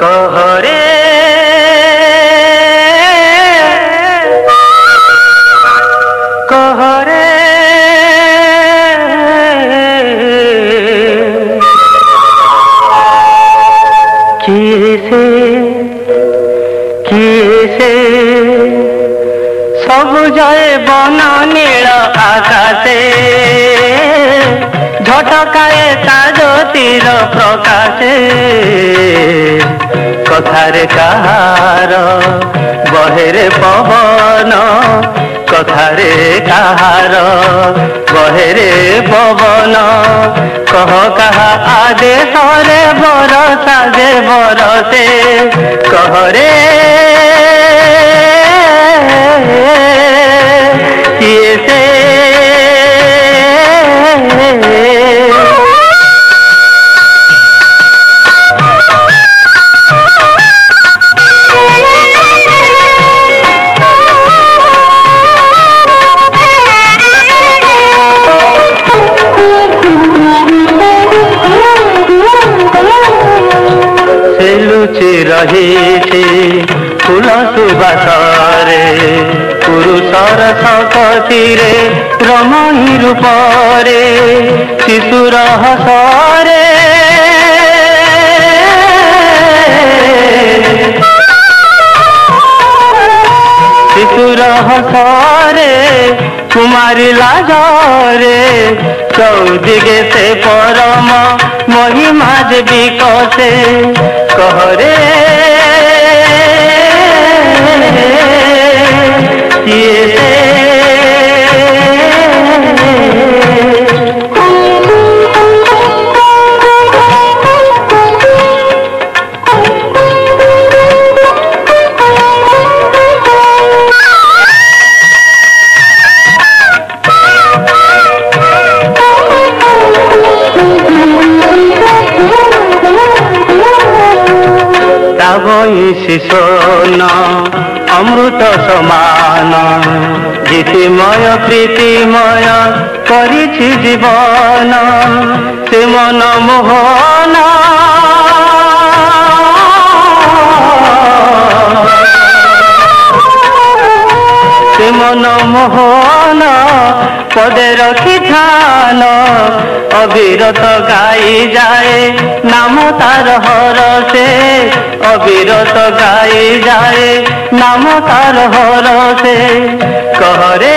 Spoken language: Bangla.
কহরে। কহরে। কিসে কিসে সব যায় বন নীল আকাশে। ঝটকায় তার তীর প্রকাশে। କଥାରେ କାହାର ବହେରେ ପବନ କଥାରେ କାହାର ବହେରେ ପବନ କହ କାହା ଆଦେଶରେ ବରସା ଯେ ବରସେ କହରେ ଲୁଚି ରହିଛି ଫୁଲ ସୁବାସରେ ପୁରୁଷର ଶକତିରେ ରମଣୀ ରୂପରେ ଶିଶୁର ହସରେ ଶିଶୁର ହସରେ କୁମାରୀ ଲାଜରେ ଚৌদিগে ସେ ପରମ ମହିମା ଯେ ବିକଶେ বেলা বয়সে শোন অমৃত সমান। গীতিময়, প্রীতিময় করিছি জীবন। সে মন মোহন। সে মন মোহন, পদে রখি থান অবিরত গাই যায়, নাম তার হরসে অবিরত গাই যায় নাম তার হরসে কহরে